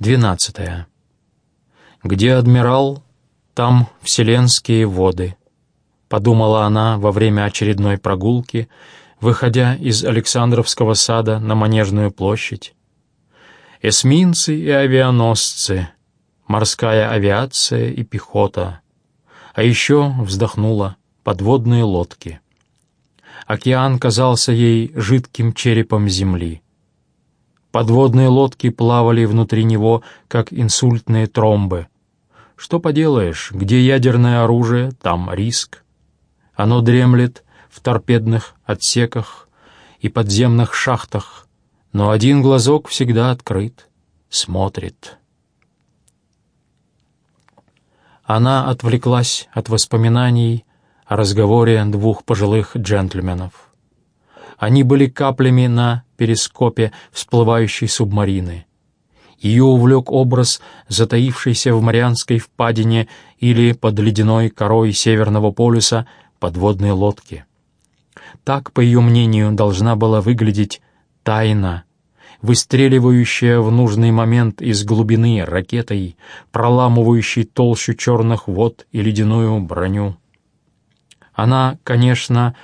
12. «Где адмирал, там вселенские воды», — подумала она во время очередной прогулки, выходя из Александровского сада на Манежную площадь. «Эсминцы и авианосцы, морская авиация и пехота, а еще вздохнула подводные лодки. Океан казался ей жидким черепом земли. Подводные лодки плавали внутри него, как инсультные тромбы. Что поделаешь, где ядерное оружие, там риск. Оно дремлет в торпедных отсеках и подземных шахтах, но один глазок всегда открыт, смотрит. Она отвлеклась от воспоминаний о разговоре двух пожилых джентльменов. Они были каплями на перископе всплывающей субмарины. Ее увлек образ затаившейся в Марианской впадине или под ледяной корой Северного полюса подводной лодки. Так, по ее мнению, должна была выглядеть тайна, выстреливающая в нужный момент из глубины ракетой, проламывающей толщу черных вод и ледяную броню. Она, конечно,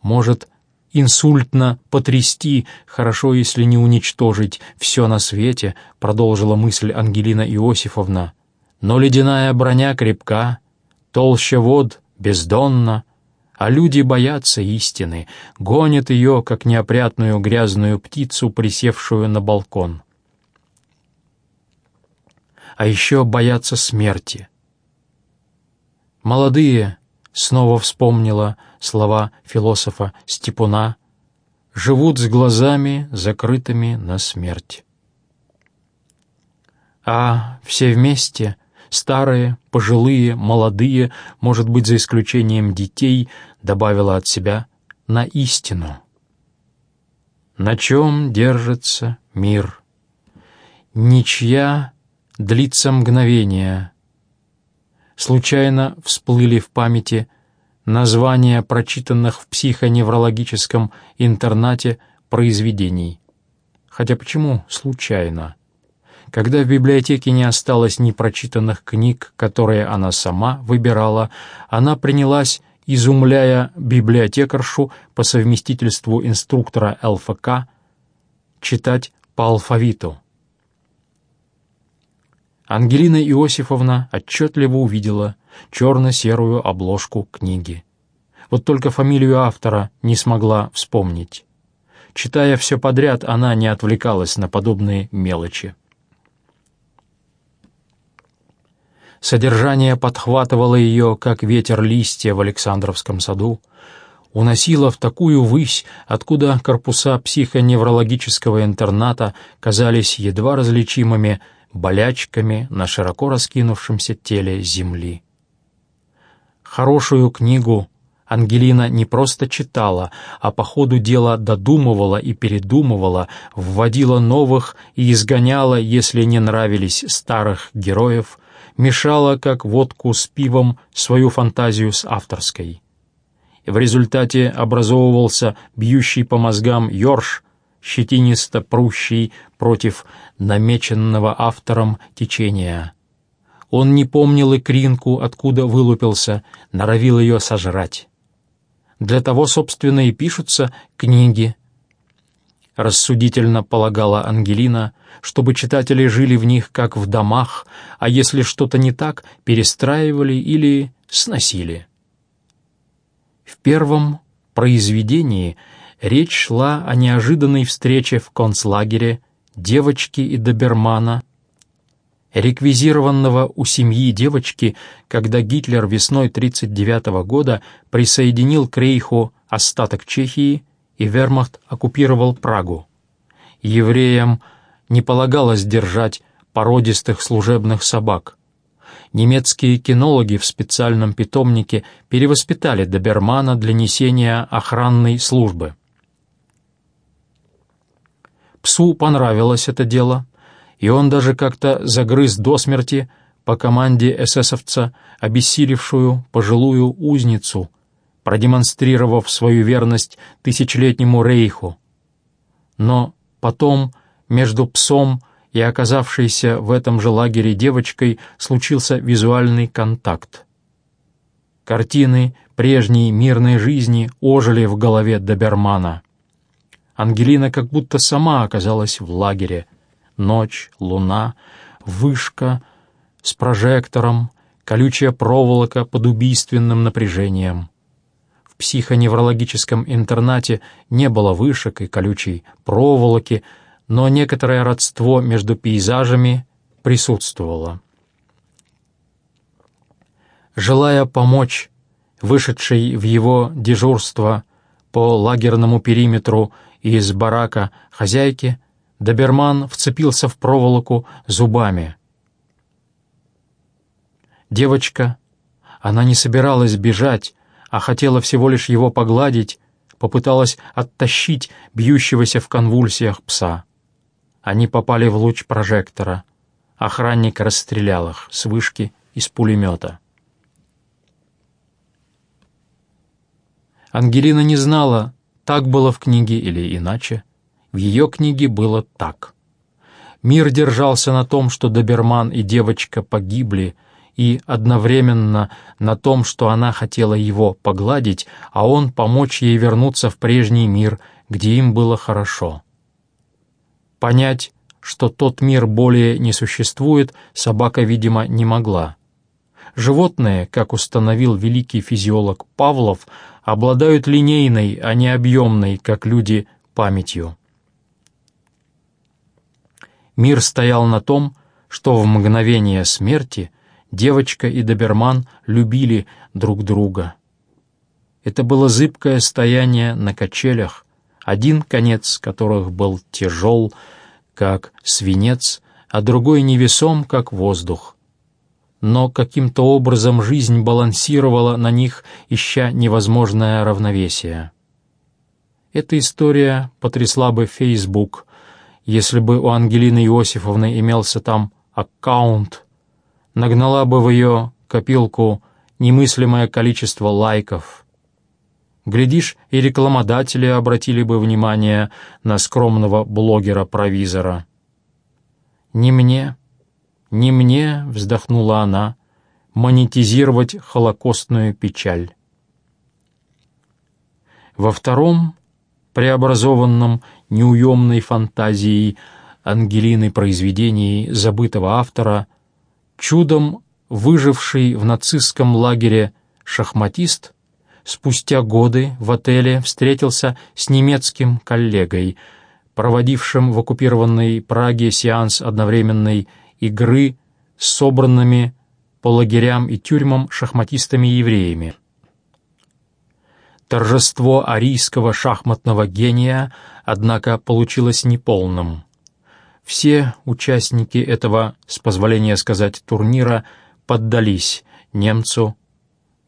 может инсультно потрясти, хорошо, если не уничтожить все на свете, продолжила мысль Ангелина Иосифовна. Но ледяная броня крепка, толща вод бездонна, а люди боятся истины, гонят ее, как неопрятную грязную птицу, присевшую на балкон. А еще боятся смерти. Молодые, снова вспомнила слова философа Степуна, живут с глазами, закрытыми на смерть. А все вместе, старые, пожилые, молодые, может быть, за исключением детей, добавила от себя «на истину». На чем держится мир? Ничья длится мгновение. Случайно всплыли в памяти названия прочитанных в психоневрологическом интернате произведений. Хотя почему случайно? Когда в библиотеке не осталось непрочитанных книг, которые она сама выбирала, она принялась, изумляя библиотекаршу по совместительству инструктора ЛФК, читать по алфавиту. Ангелина Иосифовна отчетливо увидела черно-серую обложку книги. Вот только фамилию автора не смогла вспомнить. Читая все подряд, она не отвлекалась на подобные мелочи. Содержание подхватывало ее, как ветер листья в Александровском саду, уносило в такую высь, откуда корпуса психоневрологического интерната казались едва различимыми болячками на широко раскинувшемся теле земли. Хорошую книгу Ангелина не просто читала, а по ходу дела додумывала и передумывала, вводила новых и изгоняла, если не нравились старых героев, мешала, как водку с пивом, свою фантазию с авторской. В результате образовывался бьющий по мозгам ёрш, щетинисто прущий против намеченного автором течения. Он не помнил икринку, откуда вылупился, норовил ее сожрать. Для того, собственно, и пишутся книги. Рассудительно полагала Ангелина, чтобы читатели жили в них как в домах, а если что-то не так, перестраивали или сносили. В первом произведении речь шла о неожиданной встрече в концлагере девочки и добермана, реквизированного у семьи девочки, когда Гитлер весной 1939 года присоединил к рейху остаток Чехии и вермахт оккупировал Прагу. Евреям не полагалось держать породистых служебных собак. Немецкие кинологи в специальном питомнике перевоспитали добермана для несения охранной службы. Псу понравилось это дело, и он даже как-то загрыз до смерти по команде эсэсовца обессилевшую пожилую узницу, продемонстрировав свою верность тысячелетнему рейху. Но потом между псом и оказавшейся в этом же лагере девочкой случился визуальный контакт. Картины прежней мирной жизни ожили в голове добермана. Ангелина как будто сама оказалась в лагере. Ночь, луна, вышка с прожектором, колючая проволока под убийственным напряжением. В психоневрологическом интернате не было вышек и колючей проволоки, но некоторое родство между пейзажами присутствовало. Желая помочь вышедшей в его дежурство по лагерному периметру из барака хозяйки, доберман вцепился в проволоку зубами. Девочка, она не собиралась бежать, а хотела всего лишь его погладить, попыталась оттащить бьющегося в конвульсиях пса. Они попали в луч прожектора. Охранник расстрелял их с вышки из пулемета. Ангелина не знала, так было в книге или иначе. В ее книге было так. Мир держался на том, что доберман и девочка погибли, и одновременно на том, что она хотела его погладить, а он помочь ей вернуться в прежний мир, где им было хорошо. Понять, что тот мир более не существует, собака, видимо, не могла. Животные, как установил великий физиолог Павлов, обладают линейной, а не объемной, как люди, памятью. Мир стоял на том, что в мгновение смерти девочка и доберман любили друг друга. Это было зыбкое стояние на качелях, один конец которых был тяжел, как свинец, а другой невесом, как воздух но каким-то образом жизнь балансировала на них, ища невозможное равновесие. Эта история потрясла бы Facebook, если бы у Ангелины Иосифовны имелся там аккаунт, нагнала бы в ее копилку немыслимое количество лайков. Глядишь, и рекламодатели обратили бы внимание на скромного блогера-провизора. Не мне, «Не мне», — вздохнула она, — «монетизировать холокостную печаль». Во втором, преобразованном неуемной фантазией Ангелины произведении забытого автора, чудом выживший в нацистском лагере шахматист спустя годы в отеле встретился с немецким коллегой, проводившим в оккупированной Праге сеанс одновременной игры с собранными по лагерям и тюрьмам шахматистами-евреями. Торжество арийского шахматного гения, однако, получилось неполным. Все участники этого, с позволения сказать, турнира поддались немцу,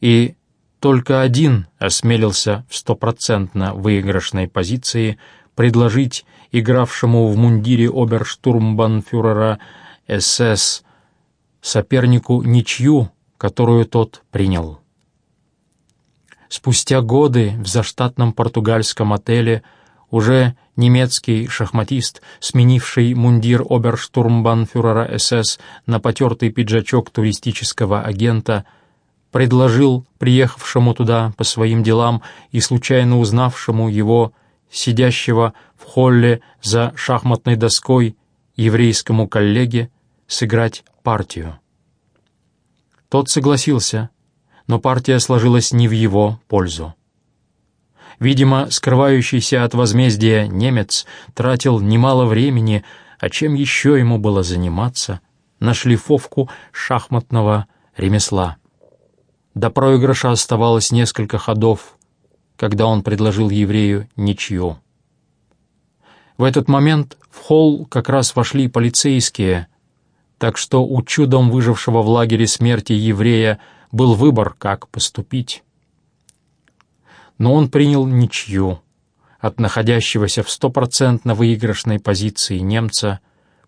и только один осмелился в стопроцентно выигрышной позиции предложить игравшему в мундире оберштурмбанфюрера СС сопернику ничью, которую тот принял. Спустя годы в заштатном португальском отеле уже немецкий шахматист, сменивший мундир оберштурмбанфюрера СС на потертый пиджачок туристического агента, предложил приехавшему туда по своим делам и случайно узнавшему его, сидящего в холле за шахматной доской, еврейскому коллеге, сыграть партию. Тот согласился, но партия сложилась не в его пользу. Видимо, скрывающийся от возмездия немец тратил немало времени, а чем еще ему было заниматься, на шлифовку шахматного ремесла. До проигрыша оставалось несколько ходов, когда он предложил еврею ничью. В этот момент в холл как раз вошли полицейские, так что у чудом выжившего в лагере смерти еврея был выбор, как поступить. Но он принял ничью от находящегося в стопроцентно выигрышной позиции немца,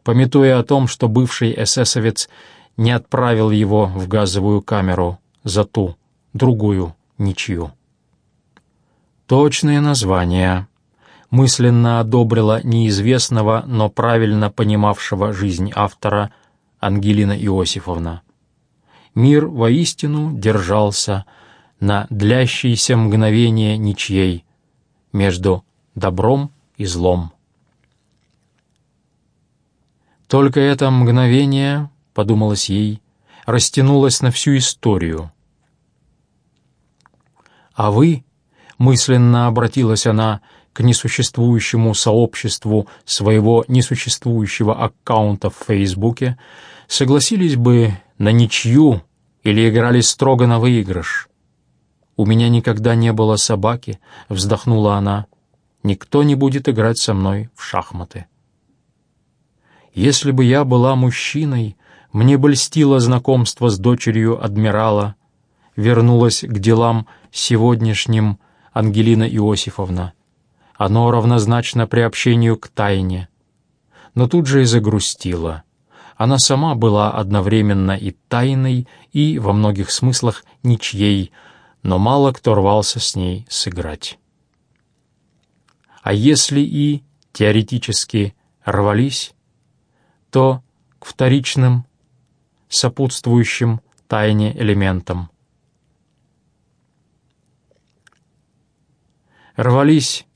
пометуя о том, что бывший эсэсовец не отправил его в газовую камеру за ту, другую ничью. Точные названия. Мысленно одобрила неизвестного, но правильно понимавшего жизнь автора Ангелина Иосифовна. Мир воистину держался на длящиеся мгновения ничьей между добром и злом. Только это мгновение, подумалось ей, растянулось на всю историю. А вы, мысленно обратилась она к несуществующему сообществу своего несуществующего аккаунта в Фейсбуке, согласились бы на ничью или играли строго на выигрыш. «У меня никогда не было собаки», — вздохнула она. «Никто не будет играть со мной в шахматы». «Если бы я была мужчиной, мне бы льстило знакомство с дочерью адмирала», вернулась к делам сегодняшним Ангелина Иосифовна. Оно равнозначно приобщению к тайне. Но тут же и загрустила. Она сама была одновременно и тайной, и, во многих смыслах, ничьей, но мало кто рвался с ней сыграть. А если и, теоретически, рвались, то к вторичным, сопутствующим тайне элементам. Рвались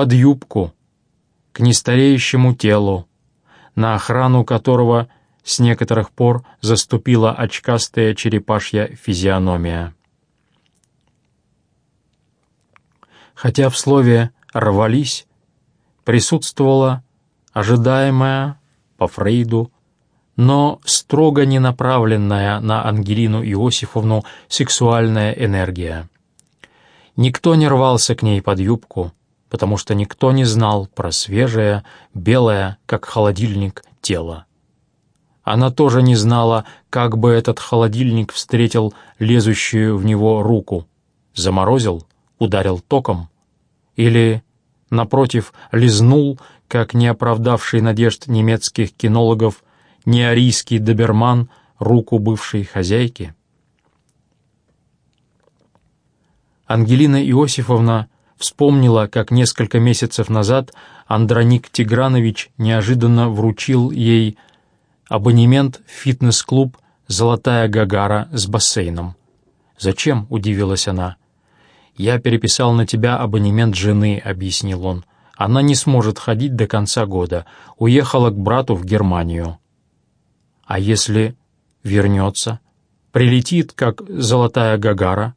под юбку, к нестареющему телу, на охрану которого с некоторых пор заступила очкастая черепашья физиономия. Хотя в слове «рвались» присутствовала ожидаемая, по Фрейду, но строго не направленная на Ангелину Иосифовну сексуальная энергия. Никто не рвался к ней под юбку, потому что никто не знал про свежее, белое, как холодильник, тело. Она тоже не знала, как бы этот холодильник встретил лезущую в него руку. Заморозил, ударил током. Или, напротив, лизнул, как неоправдавший надежд немецких кинологов, неарийский доберман руку бывшей хозяйки. Ангелина Иосифовна вспомнила, как несколько месяцев назад Андроник Тигранович неожиданно вручил ей абонемент в фитнес-клуб «Золотая Гагара» с бассейном. «Зачем?» — удивилась она. «Я переписал на тебя абонемент жены», — объяснил он. «Она не сможет ходить до конца года. Уехала к брату в Германию». «А если вернется? Прилетит, как «Золотая Гагара»?»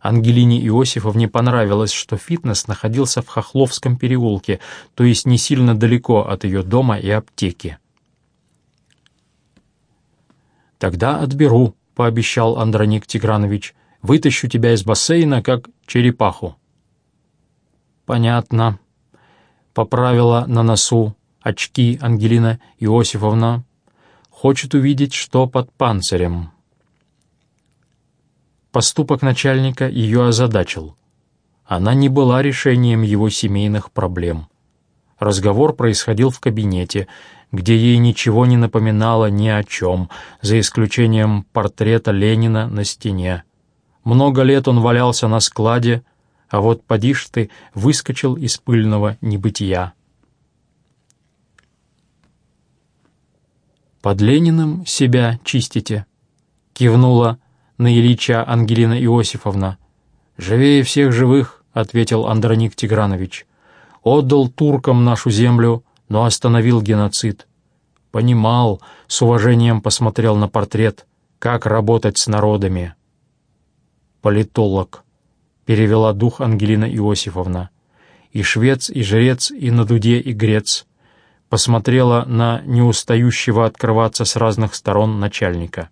Ангелине Иосифовне понравилось, что фитнес находился в Хохловском переулке, то есть не сильно далеко от ее дома и аптеки. «Тогда отберу», — пообещал Андроник Тигранович. «Вытащу тебя из бассейна, как черепаху». «Понятно», — поправила на носу очки Ангелина Иосифовна. «Хочет увидеть, что под панцирем». Поступок начальника ее озадачил. Она не была решением его семейных проблем. Разговор происходил в кабинете, где ей ничего не напоминало ни о чем, за исключением портрета Ленина на стене. Много лет он валялся на складе, а вот подишь ты выскочил из пыльного небытия. «Под Лениным себя чистите», — кивнула на Ильича Ангелина Иосифовна. «Живее всех живых», — ответил Андроник Тигранович. «Отдал туркам нашу землю, но остановил геноцид. Понимал, с уважением посмотрел на портрет, как работать с народами». «Политолог», — перевела дух Ангелина Иосифовна. «И швец, и жрец, и на дуде, и грец» посмотрела на неустающего открываться с разных сторон начальника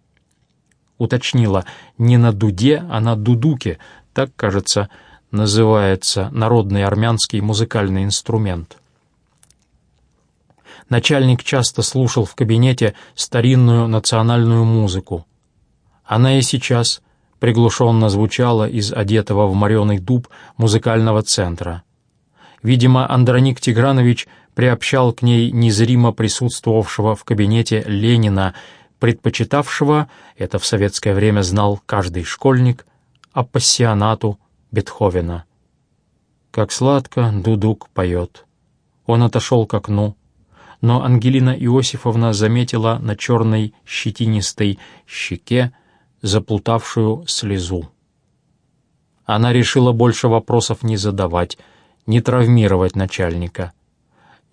уточнила, не на дуде, а на дудуке, так, кажется, называется народный армянский музыкальный инструмент. Начальник часто слушал в кабинете старинную национальную музыку. Она и сейчас приглушенно звучала из одетого в мореный дуб музыкального центра. Видимо, Андроник Тигранович приобщал к ней незримо присутствовавшего в кабинете Ленина предпочитавшего, это в советское время знал каждый школьник, апассионату Бетховена. как сладко дудук поет. Он отошел к окну, но Ангелина Иосифовна заметила на черной щетинистой щеке заплутавшую слезу. Она решила больше вопросов не задавать, не травмировать начальника.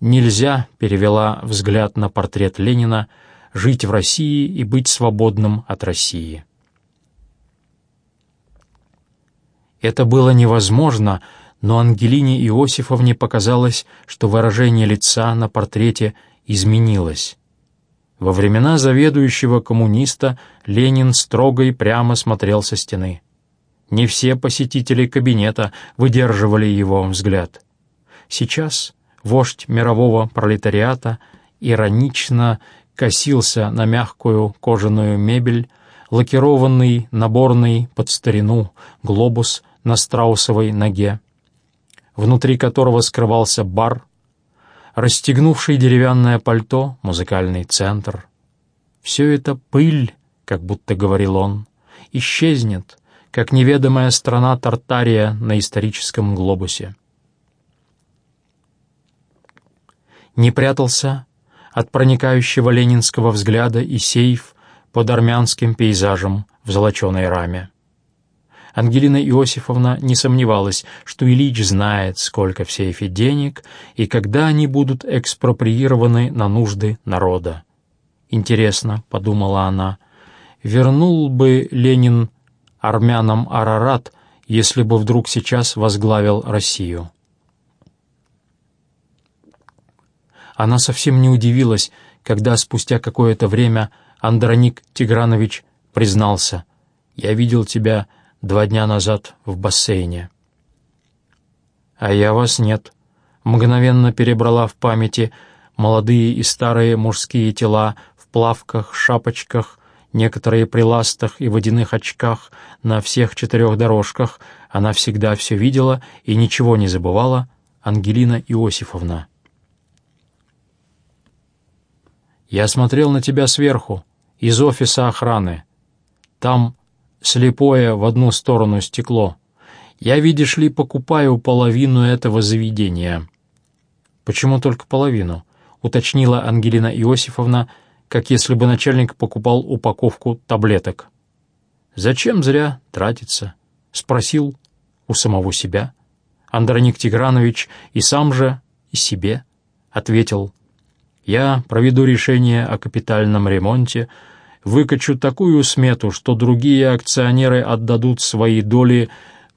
«Нельзя», — перевела взгляд на портрет Ленина, — «жить в России и быть свободным от России». Это было невозможно, но Ангелине Иосифовне показалось, что выражение лица на портрете изменилось. Во времена заведующего коммуниста Ленин строго и прямо смотрел со стены. Не все посетители кабинета выдерживали его взгляд. Сейчас вождь мирового пролетариата иронично косился на мягкую кожаную мебель, лакированный наборный под старину глобус на страусовой ноге, внутри которого скрывался бар, расстегнувший деревянное пальто, музыкальный центр. «Все это пыль», как будто говорил он, — «исчезнет, как неведомая страна Тартария на историческом глобусе». Не прятался от проникающего ленинского взгляда и сейф под армянским пейзажем в золоченой раме. Ангелина Иосифовна не сомневалась, что Ильич знает, сколько в сейфе денег и когда они будут экспроприированы на нужды народа. «Интересно», — подумала она, — «вернул бы Ленин армянам Арарат, если бы вдруг сейчас возглавил Россию?» Она совсем не удивилась, когда спустя какое-то время Андроник Тигранович признался, «Я видел тебя два дня назад в бассейне». «А я вас нет», — мгновенно перебрала в памяти молодые и старые мужские тела в плавках, шапочках, некоторые при ластах и водяных очках на всех четырех дорожках. Она всегда все видела и ничего не забывала, Ангелина Иосифовна. «Я смотрел на тебя сверху, из офиса охраны. Там слепое в одну сторону стекло. Я, видишь ли, покупаю половину этого заведения». «Почему только половину?» — уточнила Ангелина Иосифовна, как если бы начальник покупал упаковку таблеток. «Зачем зря тратиться?» — спросил у самого себя. Андроник Тигранович и сам же, и себе ответил. «Я проведу решение о капитальном ремонте, выкачу такую смету, что другие акционеры отдадут свои доли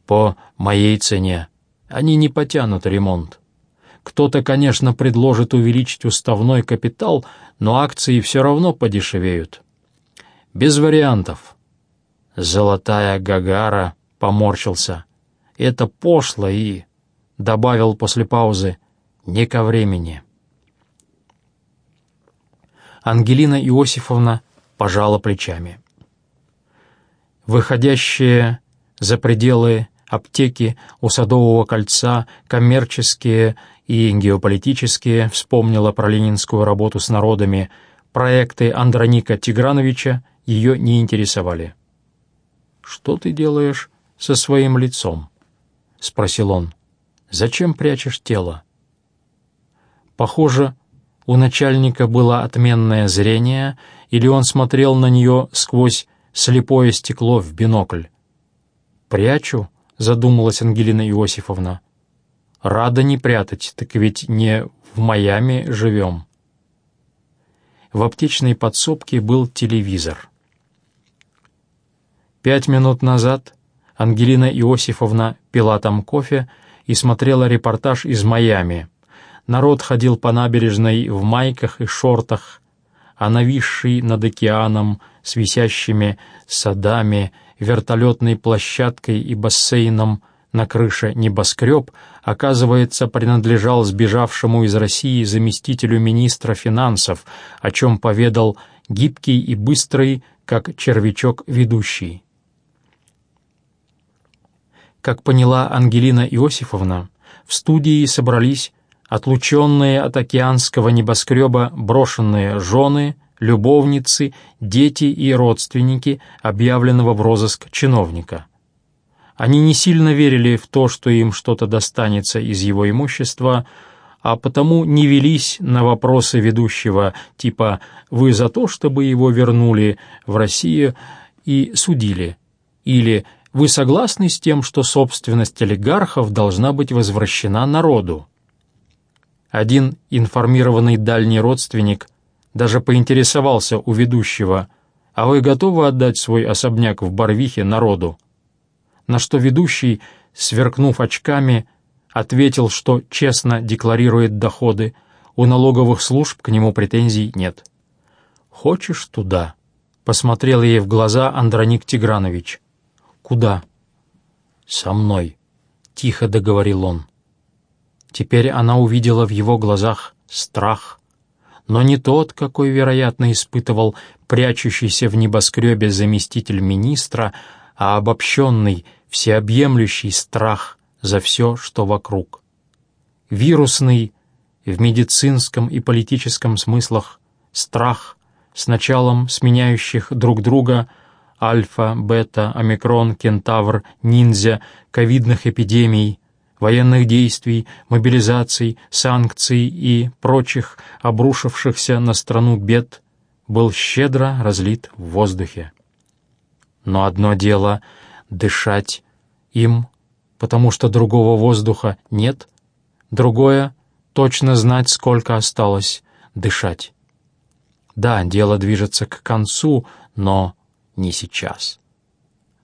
по моей цене. Они не потянут ремонт. Кто-то, конечно, предложит увеличить уставной капитал, но акции все равно подешевеют. Без вариантов. Золотая Гагара поморщился. Это пошло и... Добавил после паузы. Не ко времени. Ангелина Иосифовна пожала плечами. Выходящие за пределы аптеки у Садового кольца, коммерческие и геополитические, вспомнила про ленинскую работу с народами, проекты Андроника Тиграновича ее не интересовали. «Что ты делаешь со своим лицом?» — спросил он. «Зачем прячешь тело?» Похоже, у начальника было отменное зрение, или он смотрел на нее сквозь слепое стекло в бинокль. «Прячу?» — задумалась Ангелина Иосифовна. «Рада не прятать, так ведь не в Майами живем». В аптечной подсобке был телевизор. Пять минут назад Ангелина Иосифовна пила там кофе и смотрела репортаж из Майами — Народ ходил по набережной в майках и шортах, а нависший над океаном с висящими садами, вертолетной площадкой и бассейном на крыше небоскреб, оказывается, принадлежал сбежавшему из России заместителю министра финансов, о чем поведал гибкий и быстрый, как червячок ведущий. Как поняла Ангелина Иосифовна, в студии собрались отлученные от океанского небоскреба брошенные жены, любовницы, дети и родственники объявленного в розыск чиновника. Они не сильно верили в то, что им что-то достанется из его имущества, а потому не велись на вопросы ведущего типа «Вы за то, чтобы его вернули в Россию и судили?» или «Вы согласны с тем, что собственность олигархов должна быть возвращена народу?» Один информированный дальний родственник даже поинтересовался у ведущего «А вы готовы отдать свой особняк в Барвихе народу?» на что ведущий, сверкнув очками, ответил, что честно декларирует доходы, у налоговых служб к нему претензий нет. «Хочешь туда?» — посмотрел ей в глаза Андроник Тигранович. «Куда?» «Со мной», — тихо договорил он. Теперь она увидела в его глазах страх, но не тот, какой, вероятно, испытывал прячущийся в небоскребе заместитель министра, а обобщенный — всеобъемлющий страх за все, что вокруг. Вирусный в медицинском и политическом смыслах страх с началом сменяющих друг друга альфа, бета, омикрон, кентавр, ниндзя, ковидных эпидемий, военных действий, мобилизаций, санкций и прочих обрушившихся на страну бед был щедро разлит в воздухе. Но одно дело — дышать им, потому что другого воздуха нет, другое — точно знать, сколько осталось дышать. Да, дело движется к концу, но не сейчас.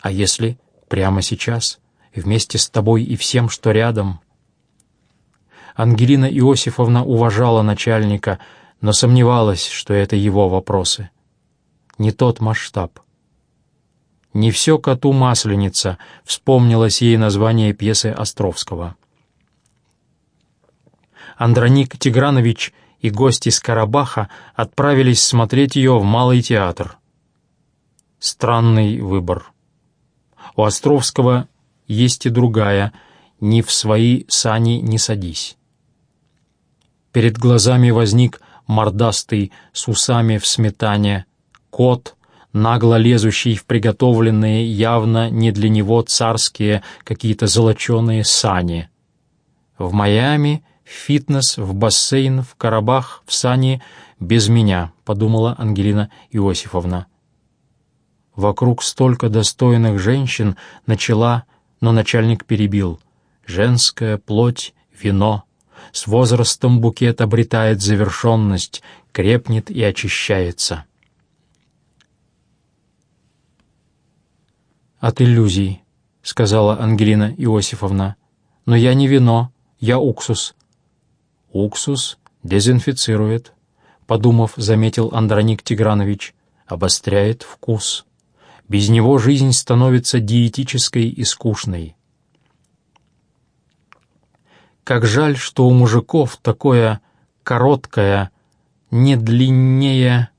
А если прямо сейчас, вместе с тобой и всем, что рядом? Ангелина Иосифовна уважала начальника, но сомневалась, что это его вопросы. Не тот масштаб. «Не все коту масленица», — вспомнилось ей название пьесы Островского. Андроник Тигранович и гости с Карабаха отправились смотреть ее в Малый театр. Странный выбор. У Островского есть и другая «Ни в свои сани не садись». Перед глазами возник мордастый с усами в сметане кот нагло лезущий в приготовленные явно не для него царские какие-то золоченые сани. В Майами, фитнес, в бассейн, в Карабах, в сани без меня, подумала Ангелина Иосифовна. Вокруг столько достойных женщин начала, но начальник перебил. Женская плоть, вино. С возрастом букет обретает завершенность, крепнет и очищается. от иллюзий», — сказала Ангелина Иосифовна. «Но я не вино, я уксус». «Уксус дезинфицирует», — подумав, заметил Андроник Тигранович, — «обостряет вкус. Без него жизнь становится диетической и скучной». Как жаль, что у мужиков такое короткое, не длиннее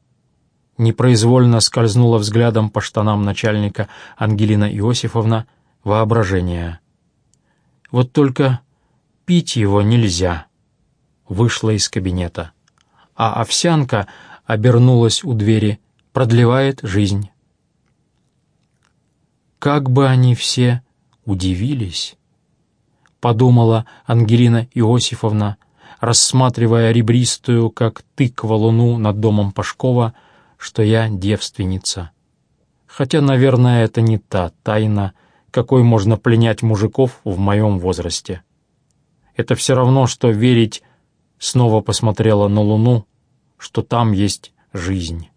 непроизвольно скользнула взглядом по штанам начальника Ангелина Иосифовна воображение. Вот только пить его нельзя. Вышла из кабинета. А овсянка обернулась у двери, продлевает жизнь. Как бы они все удивились, подумала Ангелина Иосифовна, рассматривая ребристую, как тыква луну над домом Пашкова, что я девственница. Хотя, наверное, это не та тайна, какой можно пленять мужиков в моем возрасте. Это все равно, что верить, снова посмотрела на Луну, что там есть жизнь.